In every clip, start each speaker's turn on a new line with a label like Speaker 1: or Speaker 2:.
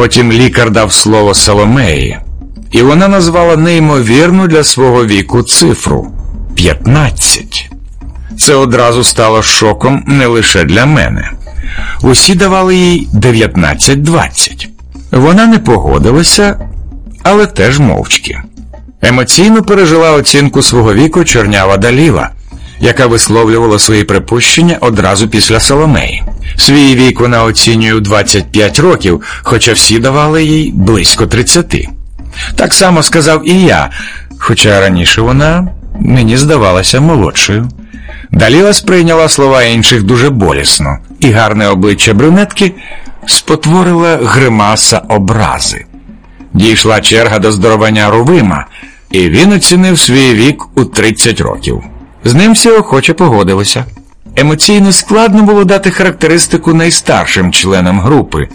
Speaker 1: Потім лікар дав слово Соломеї, і вона назвала неймовірну для свого віку цифру 15. Це одразу стало шоком не лише для мене. Усі давали їй 19-20. Вона не погодилася, але теж мовчки. Емоційно пережила оцінку свого віку чорнява Даліла, яка висловлювала свої припущення одразу після Соломеї. Свій вік вона оцінює у 25 років, хоча всі давали їй близько 30. Так само сказав і я, хоча раніше вона мені здавалася молодшою. Даліла сприйняла слова інших дуже болісно, і гарне обличчя брюнетки спотворила гримаса образи. Дійшла черга до здоровання Рувима, і він оцінив свій вік у 30 років. З ним всі охоче погодилися. Емоційно складно було дати характеристику найстаршим членам групи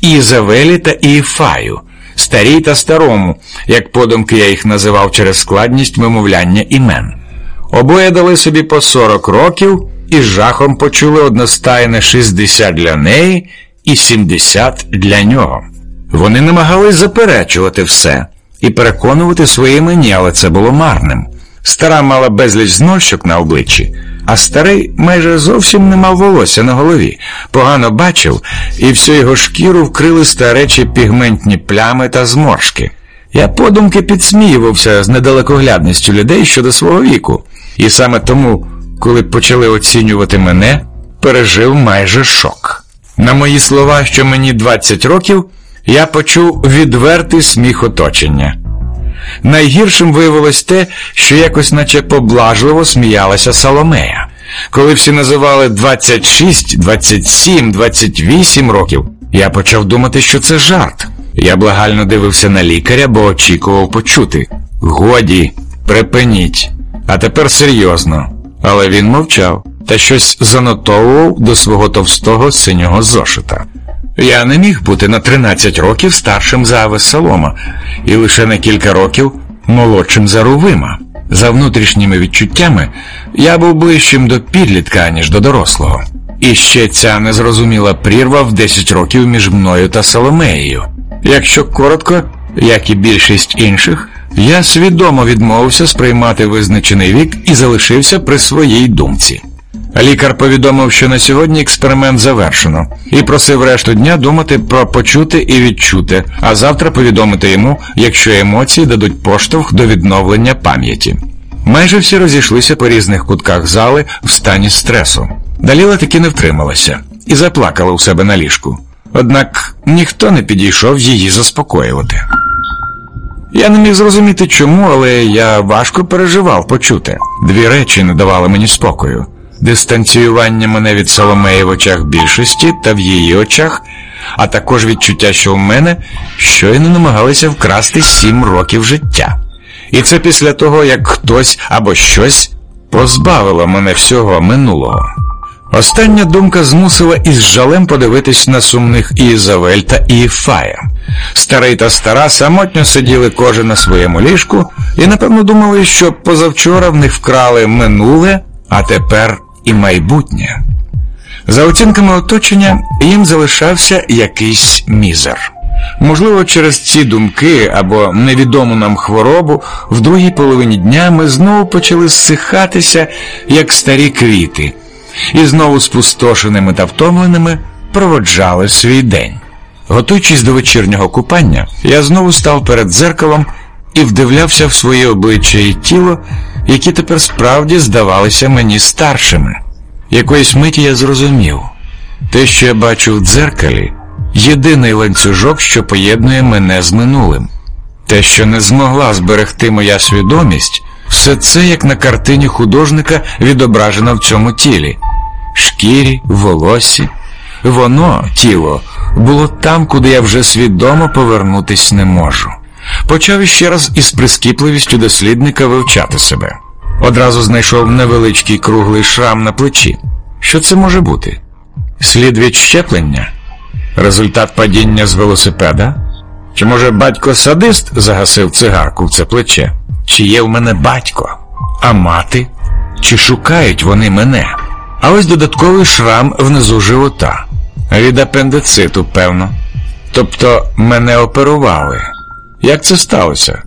Speaker 1: Ізавелі та Іфаю, старій та старому, як подумки я їх називав через складність вимовляння імен. Обоє дали собі по 40 років і з жахом почули одностайне 60 для неї і 70 для нього. Вони намагались заперечувати все і переконувати своє мені, але це було марним. Стара мала безліч знощок на обличчі, а старий майже зовсім не мав волосся на голові, погано бачив, і всю його шкіру вкрили старечі пігментні плями та зморшки. Я подумки підсміювався з недалекоглядністю людей щодо свого віку, і саме тому, коли почали оцінювати мене, пережив майже шок. На мої слова, що мені 20 років, я почув відвертий сміх оточення. Найгіршим виявилось те, що якось наче поблажливо сміялася Соломея. Коли всі називали 26, 27, 28 років, я почав думати, що це жарт. Я благально дивився на лікаря, бо очікував почути. Годі, припиніть. А тепер серйозно. Але він мовчав та щось занотовував до свого товстого синього зошита. Я не міг бути на 13 років старшим за Авесолома і лише на кілька років молодшим за Рувима. За внутрішніми відчуттями я був ближчим до підлітка, ніж до дорослого. І ще ця незрозуміла прірва в 10 років між мною та Соломеєю. Якщо коротко, як і більшість інших, я свідомо відмовився сприймати визначений вік і залишився при своїй думці. Лікар повідомив, що на сьогодні експеримент завершено, і просив решту дня думати про почути і відчути, а завтра повідомити йому, якщо емоції дадуть поштовх до відновлення пам'яті. Майже всі розійшлися по різних кутках зали в стані стресу. Даліла таки не втрималася і заплакала у себе на ліжку. Однак ніхто не підійшов її заспокоювати. Я не міг зрозуміти чому, але я важко переживав почути. Дві речі не давали мені спокою дистанціювання мене від Соломеї в очах більшості та в її очах, а також відчуття, що в мене щойно намагалися вкрасти сім років життя. І це після того, як хтось або щось позбавило мене всього минулого. Остання думка змусила із жалем подивитись на сумних Ізавель та Іфая. Старий та стара самотньо сиділи кожен на своєму ліжку і, напевно, думали, що позавчора в них вкрали минуле, а тепер і майбутнє. За оцінками оточення, їм залишався якийсь мізер. Можливо, через ці думки або невідому нам хворобу в другій половині дня ми знову почали зсихатися, як старі квіти, і знову спустошеними та втомленими проводжали свій день. Готуючись до вечірнього купання, я знову став перед дзеркалом і вдивлявся в своє обличчя і тіло, які тепер справді здавалися мені старшими. Якоїсь миті я зрозумів те, що я бачу в дзеркалі, єдиний ланцюжок, що поєднує мене з минулим. Те, що не змогла зберегти моя свідомість, все це, як на картині художника, відображено в цьому тілі, шкірі, волосі. Воно, тіло, було там, куди я вже свідомо повернутись не можу. Почав іще раз із прискіпливістю дослідника вивчати себе. Одразу знайшов невеличкий круглий шрам на плечі. Що це може бути? Слід від щеплення? Результат падіння з велосипеда? Чи може батько садист загасив цигарку в це плече? Чи є в мене батько? А мати? Чи шукають вони мене? А ось додатковий шрам внизу живота. Від апендициту, певно. Тобто мене оперували. Як це сталося?